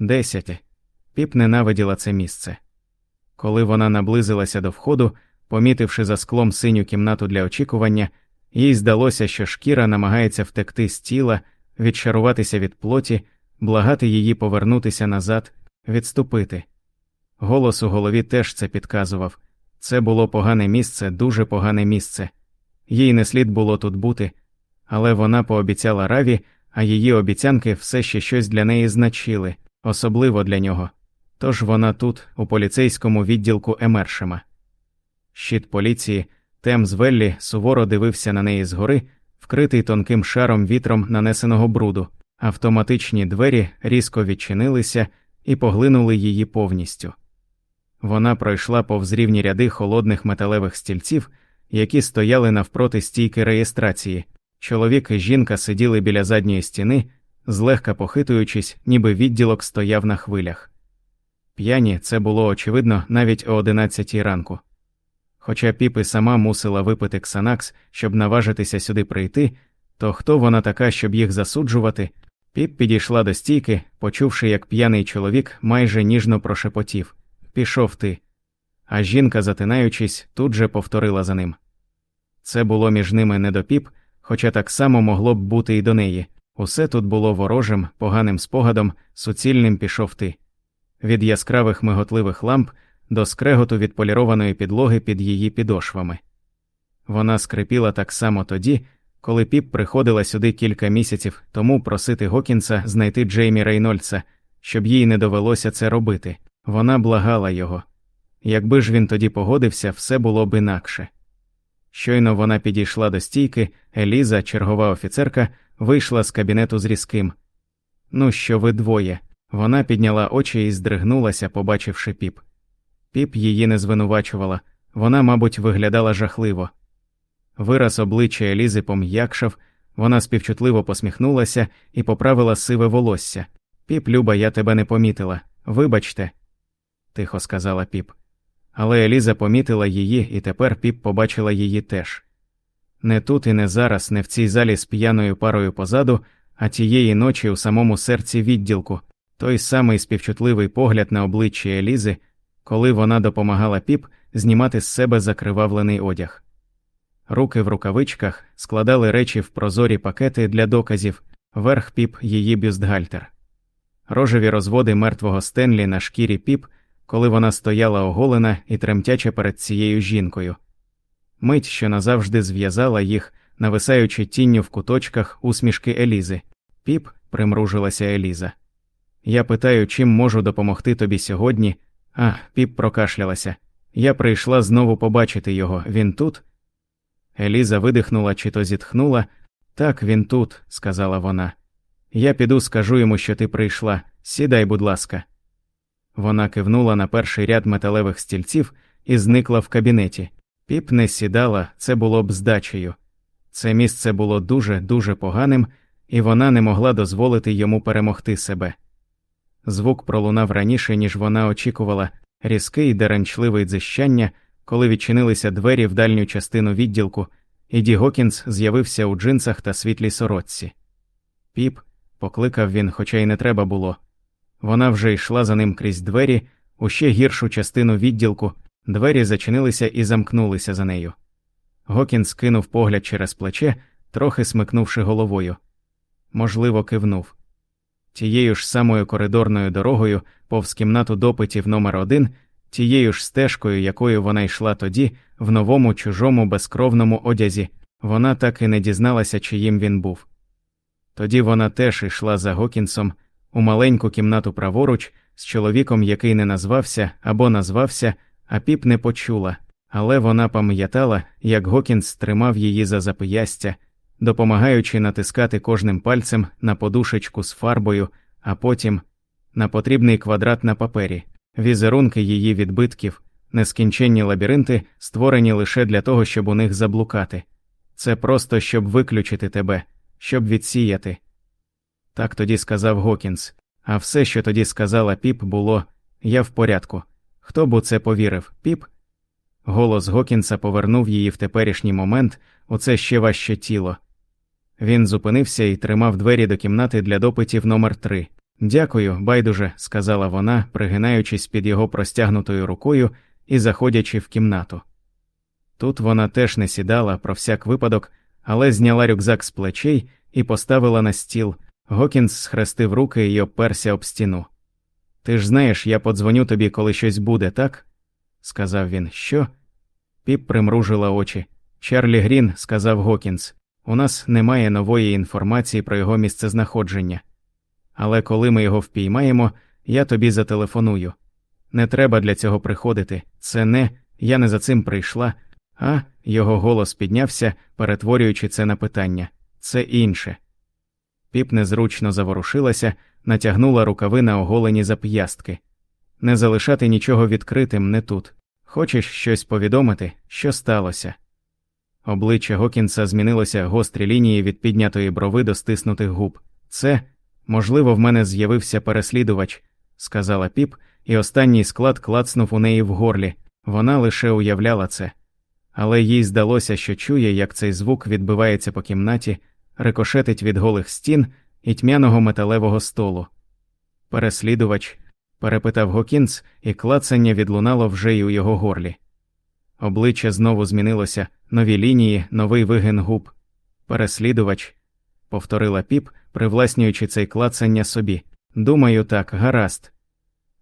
Десять. Піп ненавиділа це місце. Коли вона наблизилася до входу, помітивши за склом синю кімнату для очікування, їй здалося, що шкіра намагається втекти з тіла, відшаруватися від плоті, благати її повернутися назад, відступити. Голос у голові теж це підказував це було погане місце, дуже погане місце. Їй не слід було тут бути, але вона пообіцяла раві, а її обіцянки все ще щось для неї значили, особливо для нього. Тож вона тут, у поліцейському відділку Емершема. Щит поліції, Темз Веллі суворо дивився на неї згори, вкритий тонким шаром вітром нанесеного бруду. Автоматичні двері різко відчинилися і поглинули її повністю. Вона пройшла повз рівні ряди холодних металевих стільців, які стояли навпроти стійки реєстрації. Чоловік і жінка сиділи біля задньої стіни, злегка похитуючись, ніби відділок стояв на хвилях. П'яні це було очевидно навіть о одинадцятій ранку. Хоча піпи сама мусила випити ксанакс, щоб наважитися сюди прийти, то хто вона така, щоб їх засуджувати, піп підійшла до стійки, почувши, як п'яний чоловік майже ніжно прошепотів Пішов ти. А жінка, затинаючись, тут же повторила за ним. Це було між ними не до піп, хоча так само могло б бути і до неї. Усе тут було ворожим, поганим спогадом, суцільним пішов ти. Від яскравих миготливих ламп до скреготу відполірованої підлоги під її підошвами. Вона скрипіла так само тоді, коли піп приходила сюди кілька місяців тому просити Гокінса знайти Джеймі Рейнольдса, щоб їй не довелося це робити. Вона благала його. Якби ж він тоді погодився, все було б інакше. Щойно вона підійшла до стійки, Еліза, чергова офіцерка, вийшла з кабінету з різким. Ну, що ви двоє? Вона підняла очі і здригнулася, побачивши піп. Піп її не звинувачувала, вона, мабуть, виглядала жахливо. Вираз обличчя Елізи пом'якшав, вона співчутливо посміхнулася і поправила сиве волосся. Піп, Люба, я тебе не помітила. Вибачте, тихо сказала піп. Але Еліза помітила її, і тепер піп побачила її теж. Не тут і не зараз, не в цій залі з п'яною парою позаду, а тієї ночі у самому серці відділку, той самий співчутливий погляд на обличчі Елізи, коли вона допомагала піп знімати з себе закривавлений одяг. Руки в рукавичках складали речі в прозорі пакети для доказів, верх піп її бюстгальтер. Рожеві розводи мертвого Стенлі на шкірі піп, коли вона стояла оголена і тремтяча перед цією жінкою. Мить, що назавжди зв'язала їх, нависаючи тінню в куточках усмішки Елізи. Піп, примружилася Еліза. Я питаю, чим можу допомогти тобі сьогодні. А, піп прокашлялася. Я прийшла знову побачити його. Він тут? Еліза видихнула чи то зітхнула. Так, він тут, сказала вона. Я піду скажу йому, що ти прийшла. Сідай, будь ласка. Вона кивнула на перший ряд металевих стільців і зникла в кабінеті. Піп не сідала, це було б здачею. Це місце було дуже, дуже поганим, і вона не могла дозволити йому перемогти себе. Звук пролунав раніше, ніж вона очікувала, різкий деренчливий дзищання, коли відчинилися двері в дальню частину відділку, і Ді Гокінс з'явився у джинсах та світлій сорочці. Піп, покликав він, хоча й не треба було. Вона вже йшла за ним крізь двері, у ще гіршу частину відділку, двері зачинилися і замкнулися за нею. Гокінс кинув погляд через плече, трохи смикнувши головою. Можливо, кивнув. Тією ж самою коридорною дорогою, повз кімнату допитів номер один, тією ж стежкою, якою вона йшла тоді, в новому чужому безкровному одязі, вона так і не дізналася, чиїм він був. Тоді вона теж йшла за Гокінсом у маленьку кімнату праворуч з чоловіком, який не назвався або назвався, а піп не почула, але вона пам'ятала, як Гокінс тримав її за запиястя, допомагаючи натискати кожним пальцем на подушечку з фарбою, а потім на потрібний квадрат на папері, візерунки її відбитків, нескінченні лабіринти, створені лише для того, щоб у них заблукати. Це просто щоб виключити тебе, щоб відсіяти. Так тоді сказав Гокінс, а все, що тоді сказала піп, було я в порядку. Хто б у це повірив, піп? Голос Гокінса повернув її в теперішній момент у це ще важче тіло. Він зупинився і тримав двері до кімнати для допитів номер 3 Дякую, байдуже, сказала вона, пригинаючись під його простягнутою рукою і заходячи в кімнату. Тут вона теж не сідала про всяк випадок, але зняла рюкзак з плечей і поставила на стіл. Гокінс схрестив руки і оперся об стіну. Ти ж знаєш, я подзвоню тобі, коли щось буде, так? сказав він. Що? Піп примружила очі. Чарлі Грін, сказав Гокінс, у нас немає нової інформації про його місцезнаходження. Але коли ми його впіймаємо, я тобі зателефоную. Не треба для цього приходити. Це не я не за цим прийшла, а його голос піднявся, перетворюючи це на питання. Це інше. Піп незручно заворушилася, натягнула рукави на оголені зап'ястки. Не залишати нічого відкритим не тут. Хочеш щось повідомити, що сталося? Обличчя Гокінса змінилося гострі лінії від піднятої брови до стиснутих губ. Це, можливо, в мене з'явився переслідувач, сказала піп, і останній склад клацнув у неї в горлі. Вона лише уявляла це. Але їй здалося, що чує, як цей звук відбивається по кімнаті, рикошетить від голих стін і тьмяного металевого столу. Переслідувач, перепитав Гокінс, і клацання відлунало вже й у його горлі. Обличчя знову змінилося, нові лінії, новий вигин губ. Переслідувач, повторила піп, привласнюючи цей клацання собі. Думаю, так, гаразд.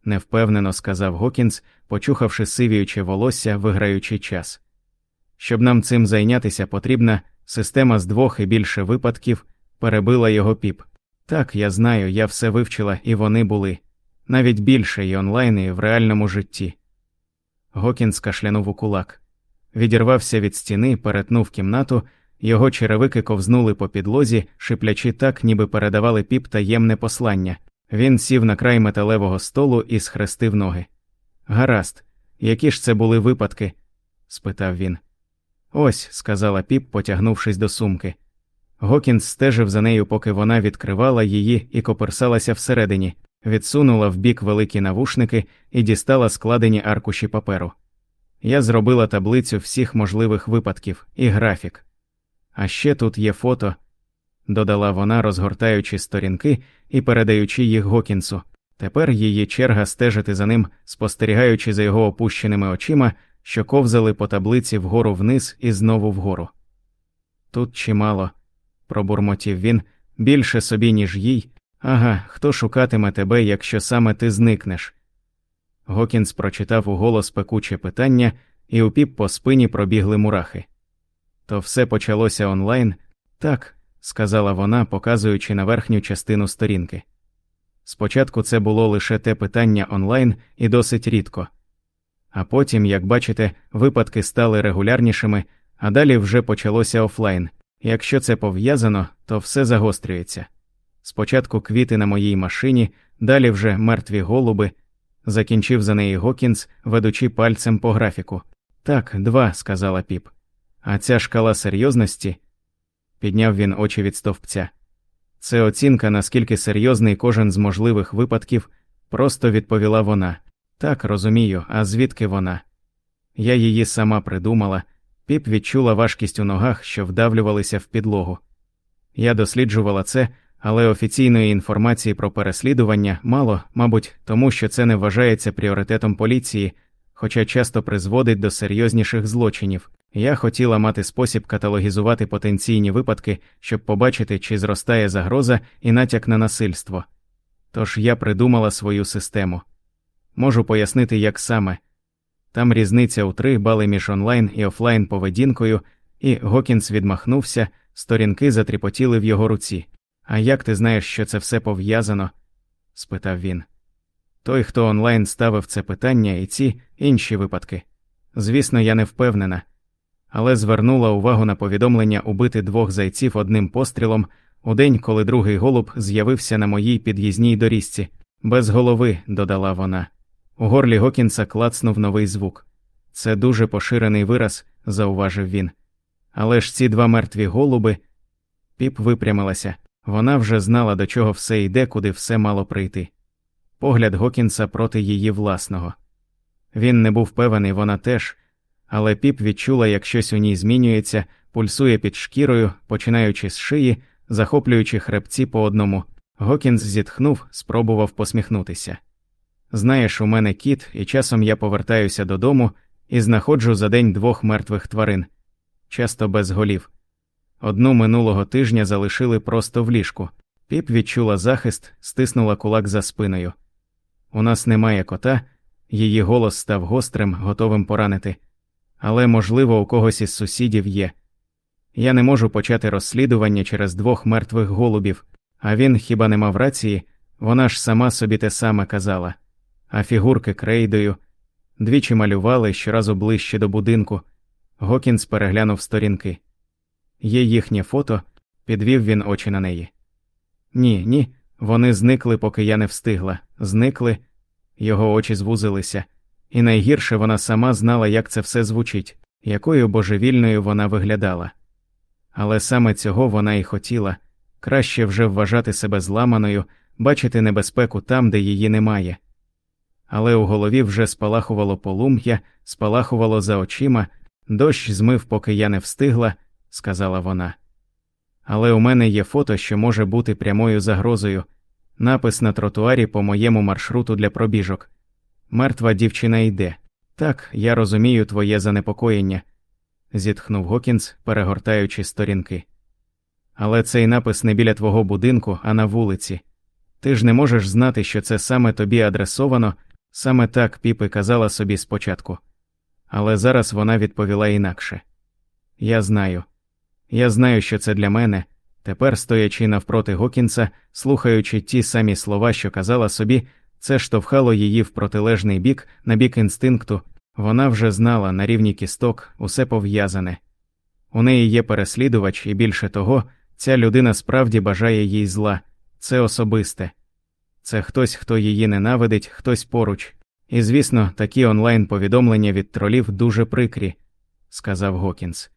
невпевнено сказав Гокінс, почухавши сивіюче волосся, виграючи час. Щоб нам цим зайнятися, потрібна система з двох і більше випадків, перебила його піп. Так, я знаю, я все вивчила, і вони були навіть більше і онлайн, і в реальному житті. Гокінс кашлянув у кулак, відірвався від стіни, перетнув кімнату, його черевики ковзнули по підлозі, шиплячи так, ніби передавали піп таємне послання. Він сів на край металевого столу і схрестив ноги. Гаразд, які ж це були випадки? спитав він. Ось, сказала піп, потягнувшись до сумки. Гокінс стежив за нею, поки вона відкривала її і коперсалася всередині відсунула в бік великі навушники і дістала складені аркуші паперу. Я зробила таблицю всіх можливих випадків і графік. А ще тут є фото, додала вона, розгортаючи сторінки і передаючи їх Гокінсу. Тепер її черга стежити за ним, спостерігаючи за його опущеними очима, що ковзали по таблиці вгору вниз і знову вгору. Тут чимало, пробурмотів він, більше собі, ніж їй, Ага, хто шукатиме тебе, якщо саме ти зникнеш? Гокінс прочитав у голос пекуче питання, і у піп по спині пробігли мурахи. То все почалося онлайн? Так, сказала вона, показуючи на верхню частину сторінки. Спочатку це було лише те питання онлайн і досить рідко. А потім, як бачите, випадки стали регулярнішими, а далі вже почалося офлайн. Якщо це пов'язано, то все загострюється. Спочатку квіти на моїй машині, далі вже мертві голуби, закінчив за неї Гокінс, ведучи пальцем по графіку. Так, два, сказала піп. А ця шкала серйозності, підняв він очі від стовпця. Це оцінка, наскільки серйозний кожен з можливих випадків, просто відповіла вона. Так, розумію, а звідки вона? Я її сама придумала, піп відчула важкість у ногах, що вдавлювалися в підлогу. Я досліджувала це але офіційної інформації про переслідування мало, мабуть, тому що це не вважається пріоритетом поліції, хоча часто призводить до серйозніших злочинів. Я хотіла мати спосіб каталогізувати потенційні випадки, щоб побачити, чи зростає загроза і натяк на насильство. Тож я придумала свою систему. Можу пояснити, як саме. Там різниця у три бали між онлайн і офлайн поведінкою, і Гокінс відмахнувся, сторінки затріпотіли в його руці. А як ти знаєш, що це все пов'язано? спитав він. Той, хто онлайн ставив це питання і ці інші випадки. Звісно, я не впевнена, але звернула увагу на повідомлення убити двох зайців одним пострілом у день, коли другий голуб з'явився на моїй під'їзній доріжці. Без голови, додала вона. У горлі Гокінса клацнув новий звук. Це дуже поширений вираз, зауважив він. Але ж ці два мертві голуби. Піп випрямилася. Вона вже знала, до чого все йде, куди все мало прийти. Погляд Гокінса проти її власного. Він не був певний, вона теж, але піп відчула, як щось у ній змінюється, пульсує під шкірою, починаючи з шиї, захоплюючи хребці по одному. Гокінс зітхнув, спробував посміхнутися. Знаєш, у мене кіт, і часом я повертаюся додому і знаходжу за день двох мертвих тварин, часто без голів. Одну минулого тижня залишили просто в ліжку. Піп відчула захист, стиснула кулак за спиною. У нас немає кота, її голос став гострим, готовим поранити. Але, можливо, у когось із сусідів є. Я не можу почати розслідування через двох мертвих голубів, а він хіба не мав рації, вона ж сама собі те саме казала. А фігурки крейдою двічі малювали щоразу ближче до будинку. Гокінс переглянув сторінки. Є їхнє фото, підвів він очі на неї. Ні, ні, вони зникли, поки я не встигла. Зникли, його очі звузилися, і найгірше вона сама знала, як це все звучить, якою божевільною вона виглядала. Але саме цього вона і хотіла краще вже вважати себе зламаною, бачити небезпеку там, де її немає. Але у голові вже спалахувало полум'я, спалахувало за очима, дощ змив, поки я не встигла, сказала вона. Але у мене є фото, що може бути прямою загрозою, напис на тротуарі по моєму маршруту для пробіжок. Мертва дівчина йде. Так, я розумію твоє занепокоєння, зітхнув Гокінс, перегортаючи сторінки. Але цей напис не біля твого будинку, а на вулиці. Ти ж не можеш знати, що це саме тобі адресовано, саме так піпи казала собі спочатку. Але зараз вона відповіла інакше Я знаю. Я знаю, що це для мене. Тепер, стоячи навпроти Гокінса, слухаючи ті самі слова, що казала собі, це штовхало її в протилежний бік, на бік інстинкту, вона вже знала на рівні кісток усе пов'язане. У неї є переслідувач, і більше того, ця людина справді бажає їй зла, це особисте. Це хтось, хто її ненавидить, хтось поруч. І, звісно, такі онлайн повідомлення від тролів дуже прикрі, сказав Гокінс.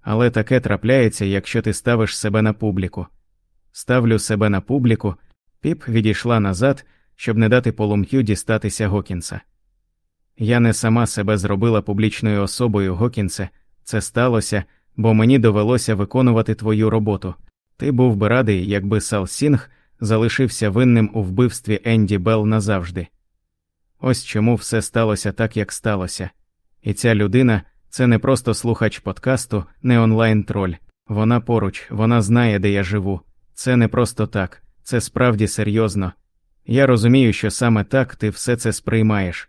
Але таке трапляється, якщо ти ставиш себе на публіку. Ставлю себе на публіку, піп відійшла назад, щоб не дати полум'ю дістатися Гокінса. Я не сама себе зробила публічною особою, Гокінсе, це сталося, бо мені довелося виконувати твою роботу. Ти був би радий, якби Сал Сінг залишився винним у вбивстві Енді Белл назавжди. Ось чому все сталося так, як сталося. І ця людина це не просто слухач подкасту, не онлайн троль. Вона поруч, вона знає, де я живу. Це не просто так, це справді серйозно. Я розумію, що саме так ти все це сприймаєш,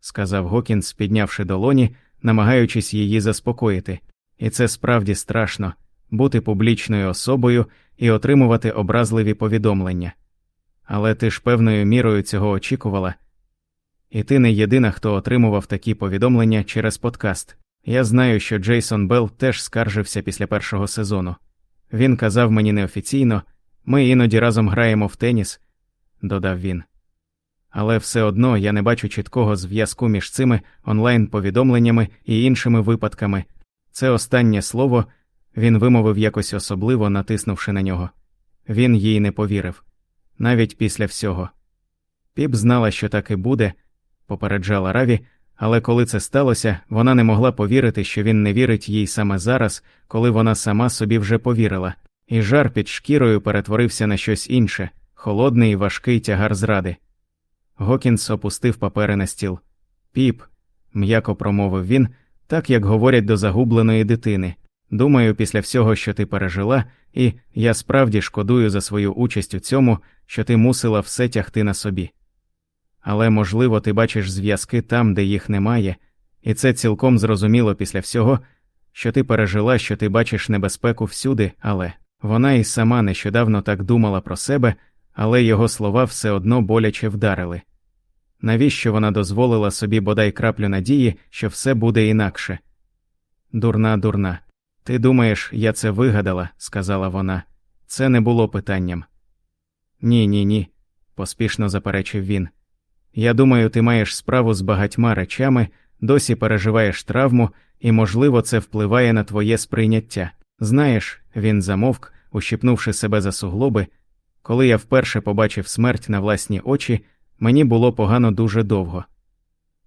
сказав Гокінс, піднявши долоні, намагаючись її заспокоїти, і це справді страшно бути публічною особою і отримувати образливі повідомлення. Але ти ж певною мірою цього очікувала. І ти не єдина, хто отримував такі повідомлення через подкаст. Я знаю, що Джейсон Белл теж скаржився після першого сезону. Він казав мені неофіційно ми іноді разом граємо в теніс, додав він. Але все одно я не бачу чіткого зв'язку між цими онлайн повідомленнями і іншими випадками. Це останнє слово він вимовив якось особливо, натиснувши на нього. Він їй не повірив, навіть після всього. Піп знала, що так і буде, попереджала Раві, але коли це сталося, вона не могла повірити, що він не вірить їй саме зараз, коли вона сама собі вже повірила, і жар під шкірою перетворився на щось інше холодний важкий тягар зради. Гокінс опустив папери на стіл. Піп, м'яко промовив він, так як говорять до загубленої дитини. Думаю, після всього, що ти пережила, і я справді шкодую за свою участь у цьому, що ти мусила все тягти на собі. Але, можливо, ти бачиш зв'язки там, де їх немає, і це цілком зрозуміло після всього, що ти пережила, що ти бачиш небезпеку всюди, але вона і сама нещодавно так думала про себе, але його слова все одно боляче вдарили. Навіщо вона дозволила собі бодай краплю надії, що все буде інакше? Дурна, дурна. Ти думаєш, я це вигадала, сказала вона. Це не було питанням. Ні, ні, ні, поспішно заперечив він. Я думаю, ти маєш справу з багатьма речами, досі переживаєш травму, і, можливо, це впливає на твоє сприйняття. Знаєш, він замовк, ущипнувши себе за суглоби. Коли я вперше побачив смерть на власні очі, мені було погано дуже довго.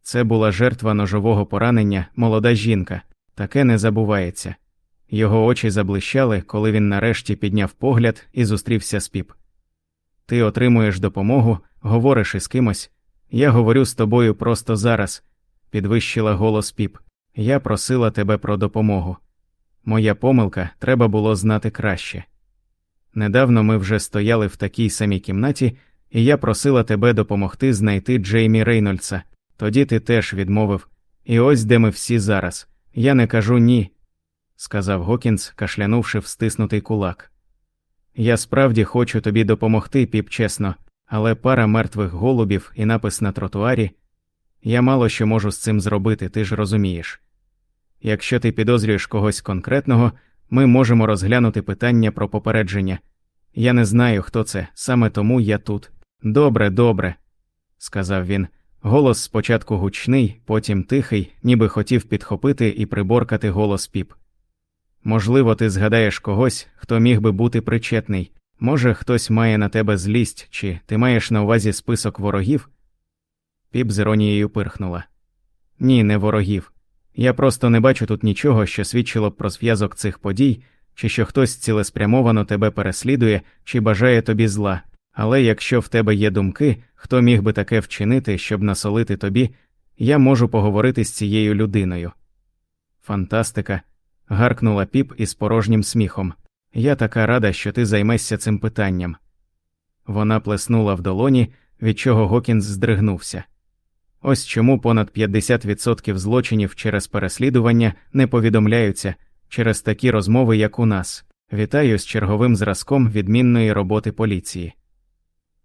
Це була жертва ножового поранення, молода жінка, таке не забувається. Його очі заблищали, коли він нарешті підняв погляд і зустрівся з піп. Ти отримуєш допомогу, говориш із кимось. Я говорю з тобою просто зараз, підвищила голос піп. Я просила тебе про допомогу. Моя помилка треба було знати краще. Недавно ми вже стояли в такій самій кімнаті, і я просила тебе допомогти знайти Джеймі Рейнольдса. Тоді ти теж відмовив. І ось де ми всі зараз. Я не кажу ні, сказав Гокінс, кашлянувши в стиснутий кулак. Я справді хочу тобі допомогти, піп чесно, але пара мертвих голубів і напис на тротуарі. Я мало що можу з цим зробити, ти ж розумієш. Якщо ти підозрюєш когось конкретного, ми можемо розглянути питання про попередження. Я не знаю, хто це, саме тому я тут. Добре, добре, сказав він. Голос спочатку гучний, потім тихий, ніби хотів підхопити і приборкати голос піп. Можливо, ти згадаєш когось, хто міг би бути причетний. Може, хтось має на тебе злість, чи ти маєш на увазі список ворогів? Піп з іронією пирхнула. Ні, не ворогів. Я просто не бачу тут нічого, що свідчило б про зв'язок цих подій, чи що хтось цілеспрямовано тебе переслідує, чи бажає тобі зла. Але якщо в тебе є думки, хто міг би таке вчинити, щоб насолити тобі, я можу поговорити з цією людиною. Фантастика. Гаркнула піп із порожнім сміхом. Я така рада, що ти займешся цим питанням. Вона плеснула в долоні, від чого Гокінс здригнувся. Ось чому понад 50% злочинів через переслідування не повідомляються через такі розмови, як у нас. Вітаю з черговим зразком відмінної роботи поліції.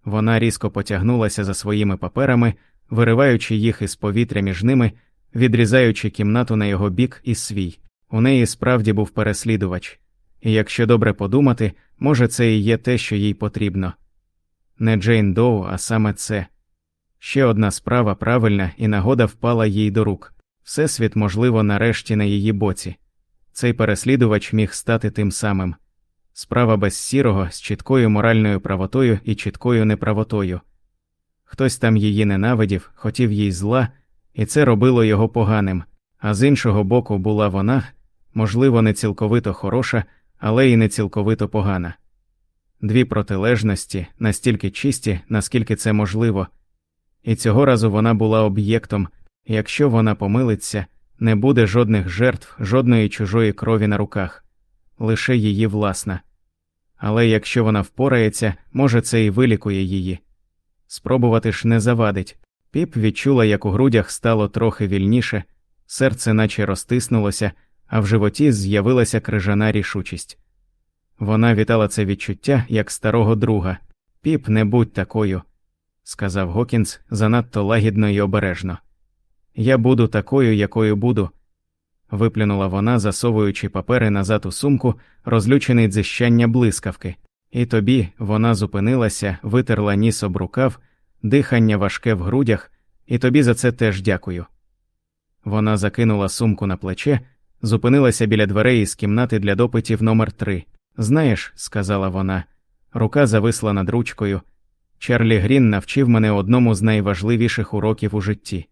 Вона різко потягнулася за своїми паперами, вириваючи їх із повітря між ними, відрізаючи кімнату на його бік і свій. У неї справді був переслідувач, і якщо добре подумати, може, це і є те, що їй потрібно. Не Джейн Доу, а саме це. Ще одна справа правильна, і нагода впала їй до рук. Всесвіт, можливо, нарешті на її боці. Цей переслідувач міг стати тим самим. Справа без сірого, з чіткою моральною правотою і чіткою неправотою. Хтось там її ненавидів, хотів їй зла, і це робило його поганим, а з іншого боку була вона, можливо, не цілковито хороша, але й не цілковито погана. Дві протилежності настільки чисті, наскільки це можливо, і цього разу вона була об'єктом, якщо вона помилиться, не буде жодних жертв, жодної чужої крові на руках, лише її власна. Але якщо вона впорається, може, це і вилікує її. Спробувати ж не завадить. Піп відчула, як у грудях стало трохи вільніше, серце наче розтиснулося, а в животі з'явилася крижана рішучість. Вона вітала це відчуття як старого друга. Піп, не будь такою, сказав Гокінс занадто лагідно і обережно. Я буду такою, якою буду, виплюнула вона, засовуючи папери назад у сумку, розлючений дзищання блискавки, і тобі вона зупинилася, витерла ніс об рукав, дихання важке в грудях, і тобі за це теж дякую. Вона закинула сумку на плече, зупинилася біля дверей із кімнати для допитів номер три. Знаєш, сказала вона, рука зависла над ручкою. Чарлі Грін навчив мене одному з найважливіших уроків у житті.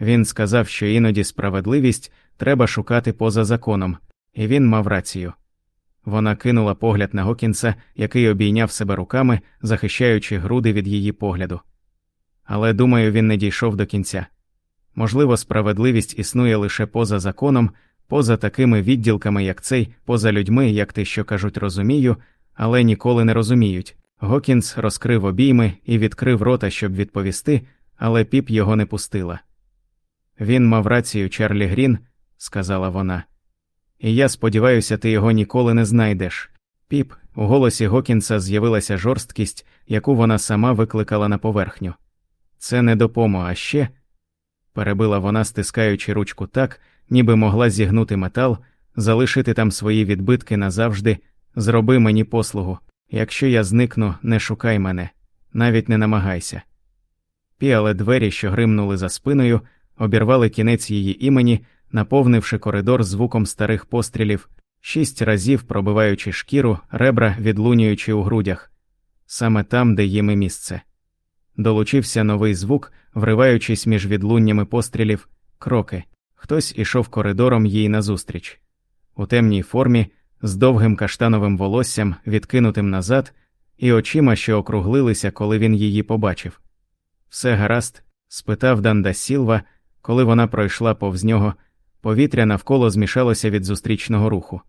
Він сказав, що іноді справедливість треба шукати поза законом, і він мав рацію. Вона кинула погляд на Гокінса, який обійняв себе руками, захищаючи груди від її погляду. Але думаю, він не дійшов до кінця. Можливо, справедливість існує лише поза законом, поза такими відділками, як цей, поза людьми, як ти що кажуть, розумію, але ніколи не розуміють. Гокінс розкрив обійми і відкрив рота, щоб відповісти, але піп його не пустила. Він мав рацію, Чарлі Грін, сказала вона, і я сподіваюся, ти його ніколи не знайдеш. Піп, у голосі Гокінса з'явилася жорсткість, яку вона сама викликала на поверхню. Це не допомога, а ще. перебила вона, стискаючи ручку так, ніби могла зігнути метал, залишити там свої відбитки назавжди, зроби мені послугу. Якщо я зникну, не шукай мене, навіть не намагайся. Піале двері, що гримнули за спиною, обірвали кінець її імені, наповнивши коридор звуком старих пострілів, шість разів пробиваючи шкіру, ребра відлунюючи у грудях, саме там, де їм і місце. Долучився новий звук, вриваючись між відлуннями пострілів, кроки. Хтось ішов коридором їй назустріч. У темній формі, з довгим каштановим волоссям, відкинутим назад, і очима, що округлилися, коли він її побачив. Все гаразд? спитав Данда Сілва, коли вона пройшла повз нього, повітря навколо змішалося від зустрічного руху.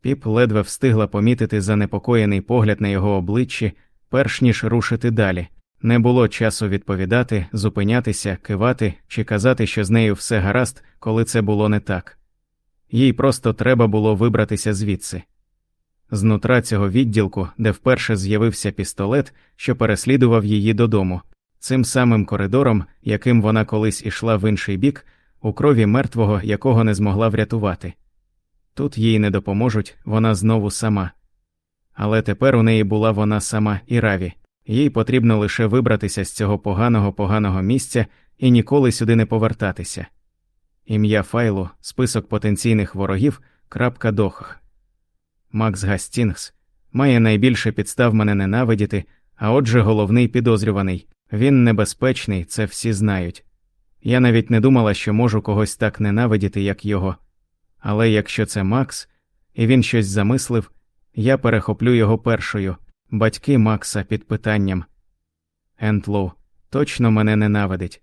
Піп ледве встигла помітити занепокоєний погляд на його обличчі, перш ніж рушити далі. Не було часу відповідати, зупинятися, кивати чи казати, що з нею все гаразд, коли це було не так. Їй просто треба було вибратися звідси. Знутра цього відділку, де вперше з'явився пістолет, що переслідував її додому, цим самим коридором, яким вона колись ішла в інший бік, у крові мертвого, якого не змогла врятувати. Тут їй не допоможуть, вона знову сама. Але тепер у неї була вона сама і раві, їй потрібно лише вибратися з цього поганого поганого місця і ніколи сюди не повертатися. Ім'я файлу, список потенційних ворогів, крапка дох. Макс Гастінгс має найбільше підстав мене ненавидіти, а отже, головний підозрюваний він небезпечний, це всі знають. Я навіть не думала, що можу когось так ненавидіти, як його. Але якщо це Макс, і він щось замислив, я перехоплю його першою, батьки Макса під питанням. Ентлоу точно мене ненавидить.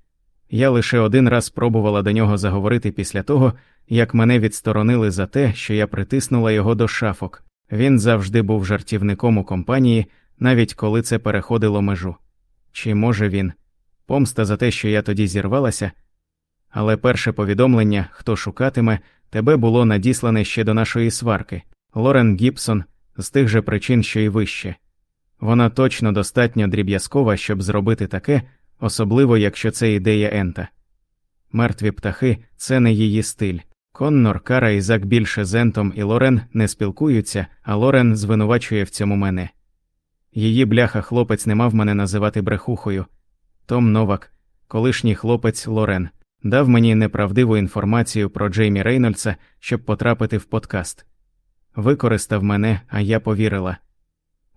Я лише один раз спробувала до нього заговорити після того, як мене відсторонили за те, що я притиснула його до шафок. Він завжди був жартівником у компанії, навіть коли це переходило межу. Чи може він? Помста за те, що я тоді зірвалася? Але перше повідомлення, хто шукатиме, тебе було надіслане ще до нашої сварки. Лорен Гібсон з тих же причин, що й вище. Вона точно достатньо дріб'язкова, щоб зробити таке, особливо якщо це ідея Ента. Мертві птахи це не її стиль. Коннор, Кара і Зак більше з Ентом і Лорен не спілкуються, а Лорен звинувачує в цьому мене. Її бляха хлопець не мав мене називати брехухою. Том Новак, колишній хлопець Лорен, дав мені неправдиву інформацію про Джеймі Рейнольдса, щоб потрапити в подкаст. Використав мене, а я повірила.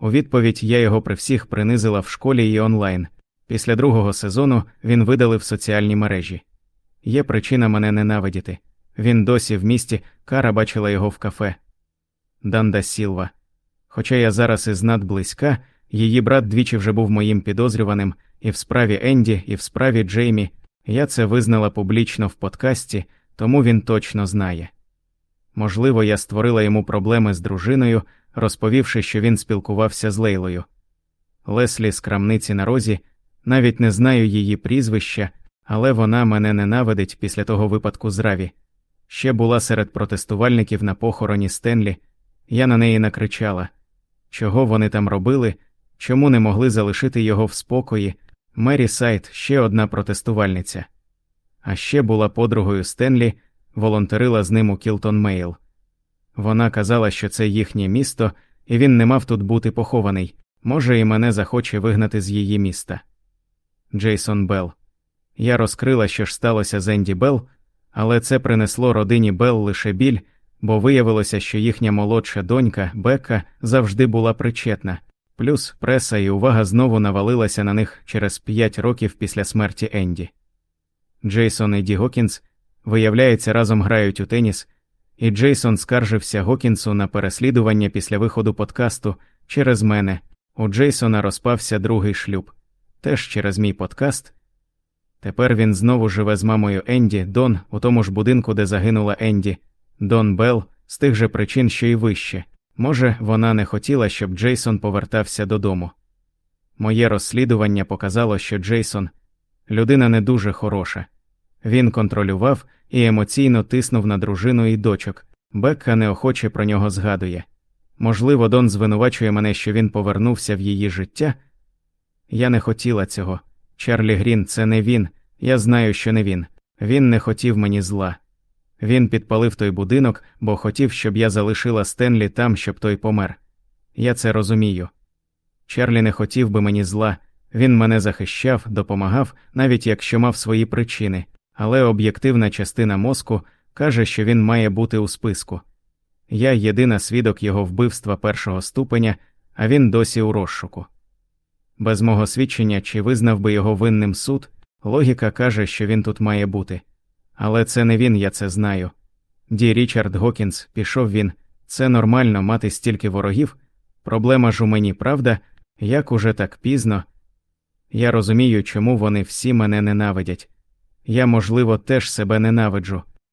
У відповідь я його при всіх принизила в школі і онлайн. Після другого сезону він видалив соціальні мережі. Є причина мене ненавидіти. Він досі в місті, кара бачила його в кафе. Данда Сілва. Хоча я зараз із надблизька, її брат двічі вже був моїм підозрюваним і в справі Енді, і в справі Джеймі. Я це визнала публічно в подкасті, тому він точно знає. Можливо, я створила йому проблеми з дружиною, розповівши, що він спілкувався з Лейлою. Леслі з крамниці на розі, навіть не знаю її прізвища, але вона мене ненавидить після того випадку з Раві. Ще була серед протестувальників на похороні Стенлі, я на неї накричала чого вони там робили, чому не могли залишити його в спокої. Мері Сайт ще одна протестувальниця. А ще була подругою Стенлі, волонтерила з ним у Кілтон Мейл. Вона казала, що це їхнє місто, і він не мав тут бути похований. Може, і мене захоче вигнати з її міста. Джейсон Белл. Я розкрила, що ж сталося з Енді Белл, але це принесло родині Белл лише біль, бо виявилося, що їхня молодша донька Бека завжди була причетна, плюс преса і увага знову навалилася на них через п'ять років після смерті Енді. Джейсон і Ді Гокінс, виявляється, разом грають у теніс, і Джейсон скаржився Гокінсу на переслідування після виходу подкасту через мене. У Джейсона розпався другий шлюб, теж через мій подкаст. Тепер він знову живе з мамою Енді Дон у тому ж будинку, де загинула Енді. Дон Белл з тих же причин, що й вище. Може, вона не хотіла, щоб Джейсон повертався додому. Моє розслідування показало, що Джейсон людина не дуже хороша. Він контролював і емоційно тиснув на дружину і дочок. Бекка неохоче про нього згадує. Можливо, Дон звинувачує мене, що він повернувся в її життя. Я не хотіла цього. Чарлі Грін це не він. Я знаю, що не він. Він не хотів мені зла. Він підпалив той будинок, бо хотів, щоб я залишила Стенлі там, щоб той помер. Я це розумію. Чарлі не хотів би мені зла, він мене захищав, допомагав, навіть якщо мав свої причини, але об'єктивна частина мозку каже, що він має бути у списку. Я єдина свідок його вбивства першого ступеня, а він досі у розшуку. Без мого свідчення чи визнав би його винним суд, логіка каже, що він тут має бути. Але це не він, я це знаю. Ді Річард Гокінс, пішов він. Це нормально мати стільки ворогів. Проблема ж у мені, правда, Як уже так пізно, я розумію, чому вони всі мене ненавидять. Я, можливо, теж себе ненавиджу,